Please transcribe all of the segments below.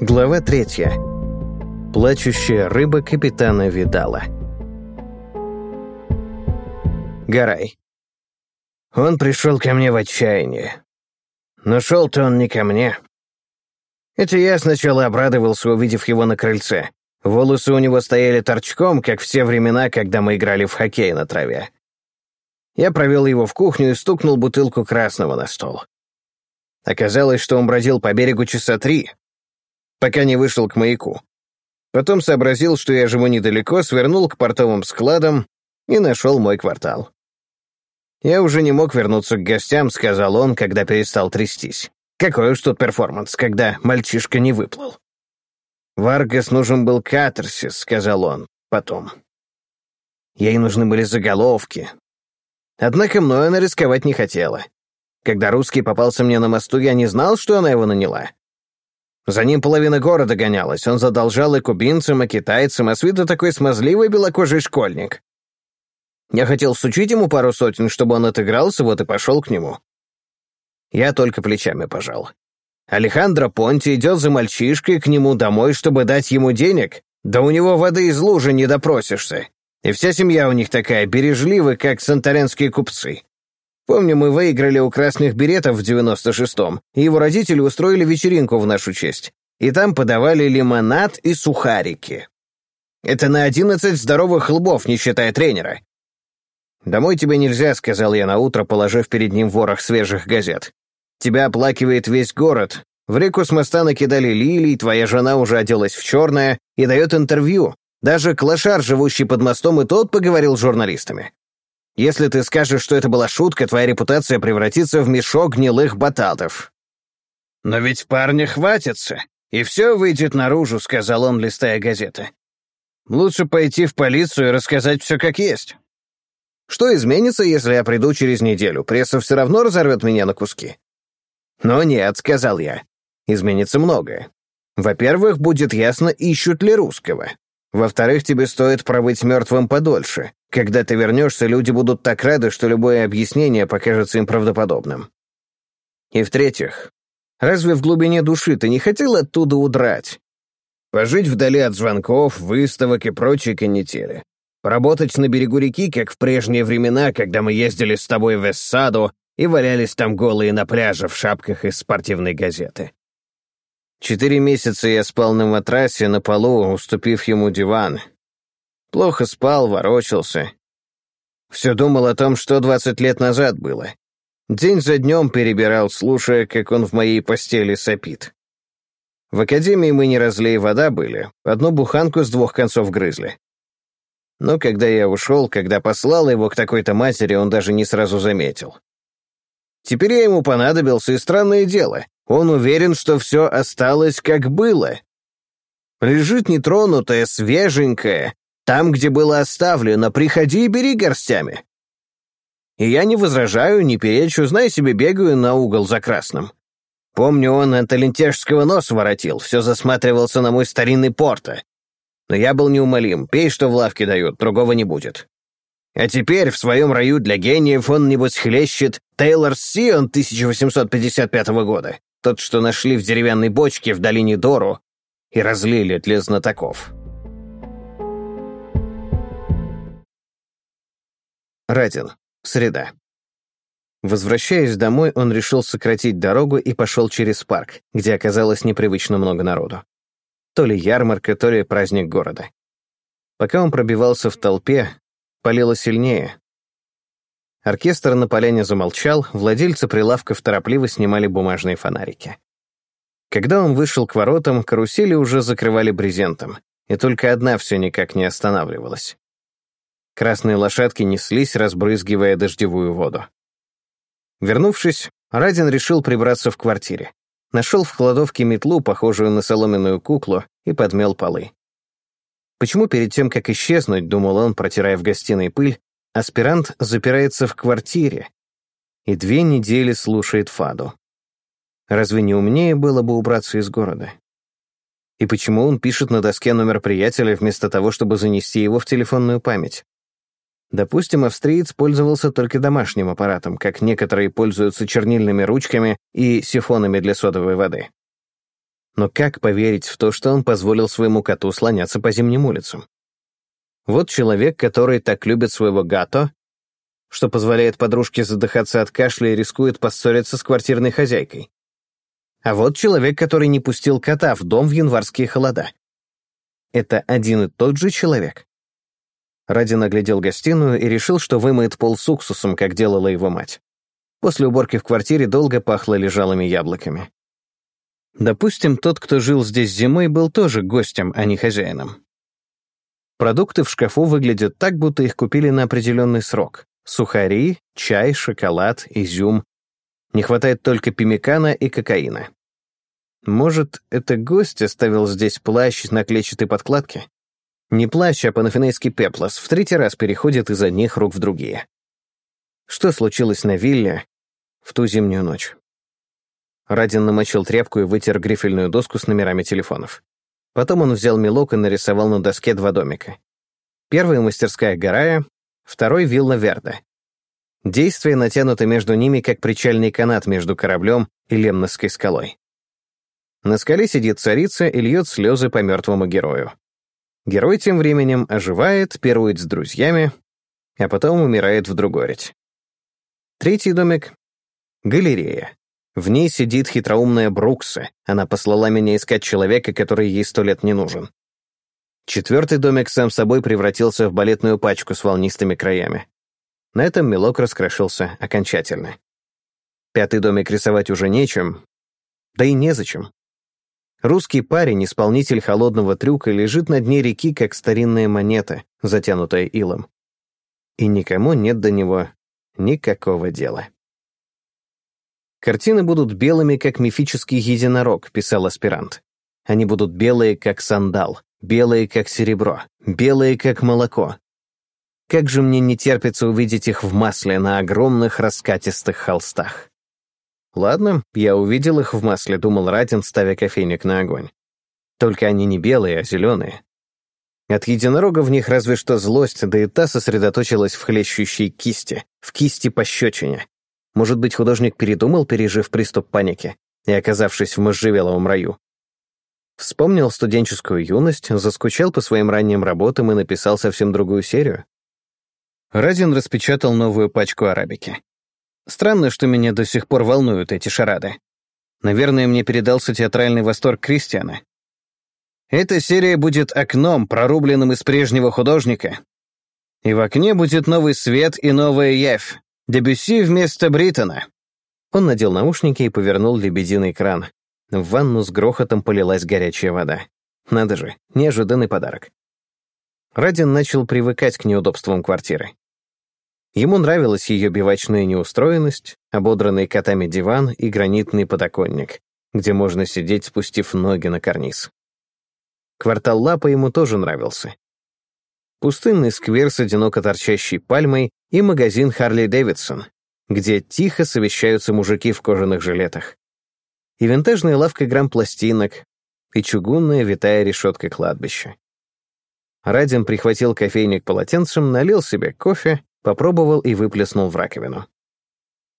Глава третья. Плачущая рыба капитана Видала. Гарай. Он пришел ко мне в отчаянии. Но шел-то он не ко мне. Это я сначала обрадовался, увидев его на крыльце. Волосы у него стояли торчком, как в те времена, когда мы играли в хоккей на траве. Я провел его в кухню и стукнул бутылку красного на стол. Оказалось, что он бродил по берегу часа три, пока не вышел к маяку. Потом сообразил, что я живу недалеко, свернул к портовым складам и нашел мой квартал. «Я уже не мог вернуться к гостям», — сказал он, когда перестал трястись. «Какой уж тут перформанс, когда мальчишка не выплыл». «Варгас нужен был катарсис», — сказал он потом. Ей нужны были заголовки. Однако мною она рисковать не хотела. Когда русский попался мне на мосту, я не знал, что она его наняла. За ним половина города гонялась. Он задолжал и кубинцам, и китайцам, а с виду такой смазливый белокожий школьник. Я хотел сучить ему пару сотен, чтобы он отыгрался, вот и пошел к нему. Я только плечами пожал. Алехандро Понти идет за мальчишкой к нему домой, чтобы дать ему денег. Да у него воды из лужи не допросишься. И вся семья у них такая бережливая, как санторенские купцы. Помню, мы выиграли у красных беретов в 96-м, и его родители устроили вечеринку в нашу честь. И там подавали лимонад и сухарики. Это на 11 здоровых лбов, не считая тренера. «Домой тебе нельзя», — сказал я наутро, положив перед ним ворох свежих газет. «Тебя оплакивает весь город. В реку с моста накидали лилий, твоя жена уже оделась в черное и дает интервью. Даже клошар, живущий под мостом, и тот поговорил с журналистами. Если ты скажешь, что это была шутка, твоя репутация превратится в мешок гнилых бататов». «Но ведь парня хватится, и все выйдет наружу», — сказал он, листая газеты. «Лучше пойти в полицию и рассказать все как есть». «Что изменится, если я приду через неделю? Пресса все равно разорвет меня на куски». «Но нет», — сказал я. «Изменится многое. Во-первых, будет ясно, ищут ли русского. Во-вторых, тебе стоит пробыть мертвым подольше. Когда ты вернешься, люди будут так рады, что любое объяснение покажется им правдоподобным. И в-третьих, разве в глубине души ты не хотел оттуда удрать? Пожить вдали от звонков, выставок и прочей канители. Поработать на берегу реки, как в прежние времена, когда мы ездили с тобой в Эссаду и валялись там голые на пляже в шапках из спортивной газеты. Четыре месяца я спал на матрасе на полу, уступив ему диван. Плохо спал, ворочался. Все думал о том, что двадцать лет назад было. День за днем перебирал, слушая, как он в моей постели сопит. В академии мы не разлей вода были, одну буханку с двух концов грызли. Но когда я ушел, когда послал его к такой-то матери, он даже не сразу заметил. Теперь я ему понадобился, и странное дело. Он уверен, что все осталось как было. Лежит нетронутое, свеженькое, там, где было оставлено, приходи и бери горстями. И я не возражаю, не перечу, знай себе, бегаю на угол за красным. Помню, он от Алентежского нос воротил, все засматривался на мой старинный порто. Но я был неумолим, пей, что в лавке дают, другого не будет. А теперь в своем раю для гениев он, небось, хлещет Тейлор Сион 1855 года тот, что нашли в деревянной бочке в долине Дору и разлили для знатоков. Радин. Среда. Возвращаясь домой, он решил сократить дорогу и пошел через парк, где оказалось непривычно много народу. То ли ярмарка, то ли праздник города. Пока он пробивался в толпе, палило сильнее, Оркестр на поляне замолчал, владельцы прилавков торопливо снимали бумажные фонарики. Когда он вышел к воротам, карусели уже закрывали брезентом, и только одна все никак не останавливалась. Красные лошадки неслись, разбрызгивая дождевую воду. Вернувшись, Радин решил прибраться в квартире. Нашел в кладовке метлу, похожую на соломенную куклу, и подмел полы. Почему перед тем, как исчезнуть, думал он, протирая в гостиной пыль, Аспирант запирается в квартире и две недели слушает фаду. Разве не умнее было бы убраться из города? И почему он пишет на доске номер приятеля вместо того, чтобы занести его в телефонную память? Допустим, австриец пользовался только домашним аппаратом, как некоторые пользуются чернильными ручками и сифонами для содовой воды. Но как поверить в то, что он позволил своему коту слоняться по зимним улицам? Вот человек, который так любит своего гато, что позволяет подружке задыхаться от кашля и рискует поссориться с квартирной хозяйкой. А вот человек, который не пустил кота в дом в январские холода. Это один и тот же человек. Радин оглядел гостиную и решил, что вымоет пол с уксусом, как делала его мать. После уборки в квартире долго пахло лежалыми яблоками. Допустим, тот, кто жил здесь зимой, был тоже гостем, а не хозяином. Продукты в шкафу выглядят так, будто их купили на определенный срок. Сухари, чай, шоколад, изюм. Не хватает только пимикана и кокаина. Может, это гость оставил здесь плащ на клетчатой подкладке? Не плащ, а панафинейский пеплос в третий раз переходит из одних рук в другие. Что случилось на вилле в ту зимнюю ночь? Радин намочил тряпку и вытер грифельную доску с номерами телефонов. Потом он взял мелок и нарисовал на доске два домика. Первый — мастерская Гарая, второй — вилла Верда. Действие натянуто между ними, как причальный канат между кораблем и Лемносской скалой. На скале сидит царица и льет слезы по мертвому герою. Герой тем временем оживает, пирует с друзьями, а потом умирает в Другорить. Третий домик — галерея. В ней сидит хитроумная Брукса. Она послала меня искать человека, который ей сто лет не нужен. Четвертый домик сам собой превратился в балетную пачку с волнистыми краями. На этом мелок раскрошился окончательно. Пятый домик рисовать уже нечем, да и незачем. Русский парень, исполнитель холодного трюка, лежит на дне реки, как старинная монета, затянутая илом. И никому нет до него никакого дела. «Картины будут белыми, как мифический единорог», — писал аспирант. «Они будут белые, как сандал, белые, как серебро, белые, как молоко. Как же мне не терпится увидеть их в масле на огромных раскатистых холстах». «Ладно, я увидел их в масле», — думал Радин, ставя кофейник на огонь. «Только они не белые, а зеленые». От единорога в них разве что злость, да и та сосредоточилась в хлещущей кисти, в кисти пощечине. Может быть, художник передумал, пережив приступ паники и оказавшись в можжевеловом раю. Вспомнил студенческую юность, заскучал по своим ранним работам и написал совсем другую серию. Радин распечатал новую пачку арабики. Странно, что меня до сих пор волнуют эти шарады. Наверное, мне передался театральный восторг Кристиана. Эта серия будет окном, прорубленным из прежнего художника. И в окне будет новый свет и новая явь. Дебюсси вместо Бриттона. Он надел наушники и повернул лебединый кран. В ванну с грохотом полилась горячая вода. Надо же, неожиданный подарок. Радин начал привыкать к неудобствам квартиры. Ему нравилась ее бивачная неустроенность, ободранный котами диван и гранитный подоконник, где можно сидеть, спустив ноги на карниз. Квартал Лапа ему тоже нравился. Пустынный сквер с одиноко торчащей пальмой и магазин Харли Дэвидсон, где тихо совещаются мужики в кожаных жилетах. И винтажная лавка грамм-пластинок, и чугунная витая решетка кладбища. Радин прихватил кофейник полотенцем, налил себе кофе Попробовал и выплеснул в раковину.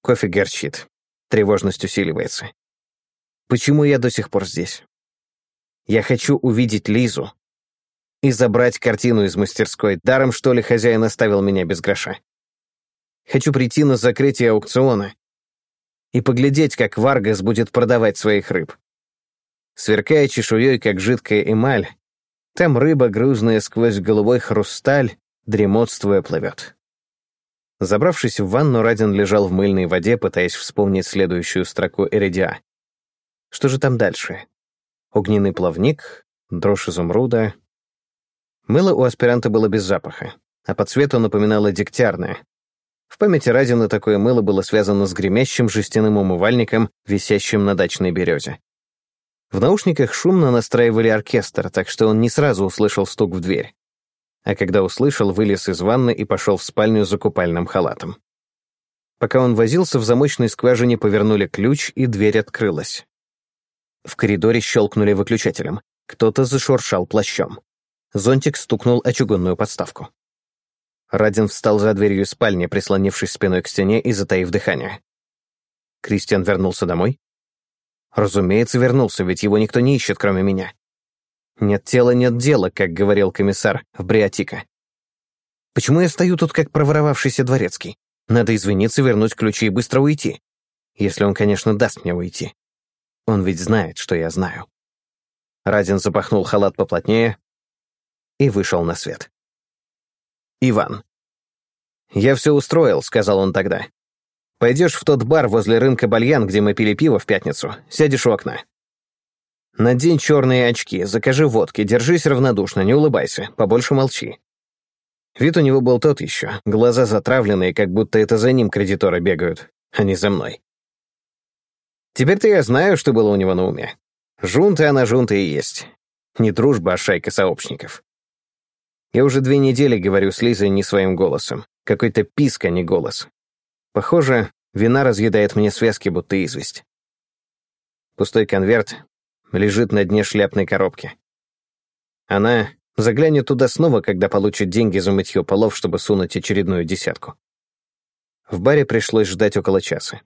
Кофе горчит. Тревожность усиливается. Почему я до сих пор здесь? Я хочу увидеть Лизу и забрать картину из мастерской. Даром, что ли, хозяин оставил меня без гроша. Хочу прийти на закрытие аукциона и поглядеть, как Варгас будет продавать своих рыб. Сверкая чешуей, как жидкая эмаль, там рыба, грузная сквозь голубой хрусталь, дремотствуя плывет. Забравшись в ванну, Радин лежал в мыльной воде, пытаясь вспомнить следующую строку Эридиа. Что же там дальше? Огненный плавник, дрожь изумруда. Мыло у аспиранта было без запаха, а по цвету напоминало дегтярное. В памяти Радина такое мыло было связано с гремящим жестяным умывальником, висящим на дачной березе. В наушниках шумно настраивали оркестр, так что он не сразу услышал стук в дверь а когда услышал, вылез из ванны и пошел в спальню за купальным халатом. Пока он возился, в замочной скважине повернули ключ, и дверь открылась. В коридоре щелкнули выключателем. Кто-то зашуршал плащом. Зонтик стукнул о чугунную подставку. Радин встал за дверью спальни, прислонившись спиной к стене и затаив дыхание. Кристиан вернулся домой? Разумеется, вернулся, ведь его никто не ищет, кроме меня. Нет тела, нет дела, как говорил комиссар в Бриотика. Почему я стою тут, как проворовавшийся дворецкий? Надо извиниться, вернуть ключи и быстро уйти. Если он, конечно, даст мне уйти. Он ведь знает, что я знаю. Радин запахнул халат поплотнее и вышел на свет. Иван. «Я все устроил», — сказал он тогда. «Пойдешь в тот бар возле рынка Бальян, где мы пили пиво в пятницу, сядешь у окна. Надень черные очки, закажи водки, держись равнодушно, не улыбайся, побольше молчи». Вид у него был тот еще, глаза затравленные, как будто это за ним кредиторы бегают, а не за мной. Теперь-то я знаю, что было у него на уме. Жунта она жунта и есть. Не дружба, а шайка сообщников. Я уже две недели говорю с Лизой не своим голосом. Какой-то писк, а не голос. Похоже, вина разъедает мне связки, будто известь. Пустой конверт лежит на дне шляпной коробки. Она заглянет туда снова, когда получит деньги за мытье полов, чтобы сунуть очередную десятку. В баре пришлось ждать около часа.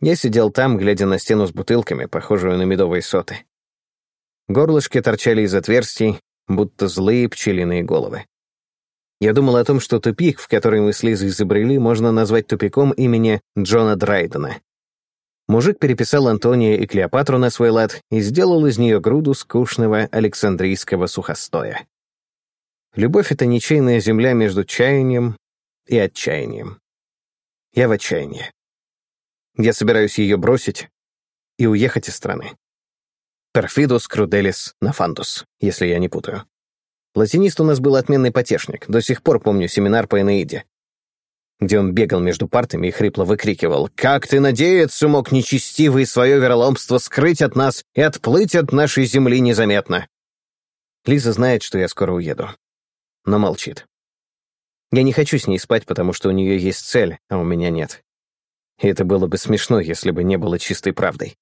Я сидел там, глядя на стену с бутылками, похожую на медовые соты. Горлышки торчали из отверстий, будто злые пчелиные головы. Я думал о том, что тупик, в который мы с Лизой изобрели, можно назвать тупиком имени Джона Драйдена. Мужик переписал Антония и Клеопатру на свой лад и сделал из нее груду скучного Александрийского сухостоя. Любовь — это ничейная земля между чаянием и отчаянием. Я в отчаянии. Я собираюсь ее бросить и уехать из страны. Перфидус круделис нафандус, если я не путаю. Латинист у нас был отменный потешник, до сих пор помню семинар по Энеиде, где он бегал между партами и хрипло выкрикивал «Как ты надеяться мог нечестивый свое вероломство скрыть от нас и отплыть от нашей земли незаметно?» Лиза знает, что я скоро уеду, но молчит. Я не хочу с ней спать, потому что у нее есть цель, а у меня нет. И это было бы смешно, если бы не было чистой правдой.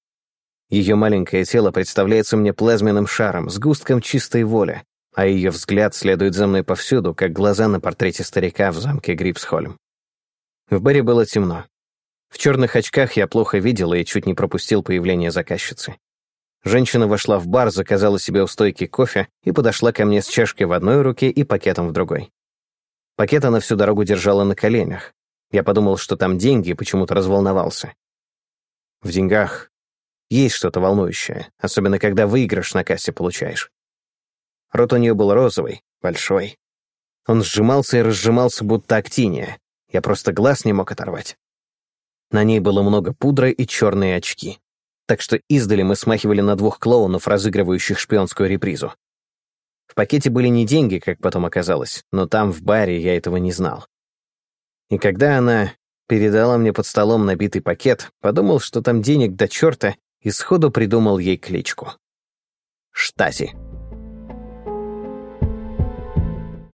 Ее маленькое тело представляется мне плазменным шаром, сгустком чистой воли, а ее взгляд следует за мной повсюду, как глаза на портрете старика в замке Грипсхольм. В баре было темно. В черных очках я плохо видел и чуть не пропустил появление заказчицы. Женщина вошла в бар, заказала себе у стойки кофе и подошла ко мне с чашкой в одной руке и пакетом в другой. Пакет она всю дорогу держала на коленях. Я подумал, что там деньги, и почему-то разволновался. В деньгах есть что-то волнующее, особенно когда выигрыш на кассе получаешь. Рот у нее был розовый, большой. Он сжимался и разжимался, будто актиния. Я просто глаз не мог оторвать. На ней было много пудры и черные очки. Так что издали мы смахивали на двух клоунов, разыгрывающих шпионскую репризу. В пакете были не деньги, как потом оказалось, но там, в баре, я этого не знал. И когда она передала мне под столом набитый пакет, подумал, что там денег до черта, и сходу придумал ей кличку. Штази.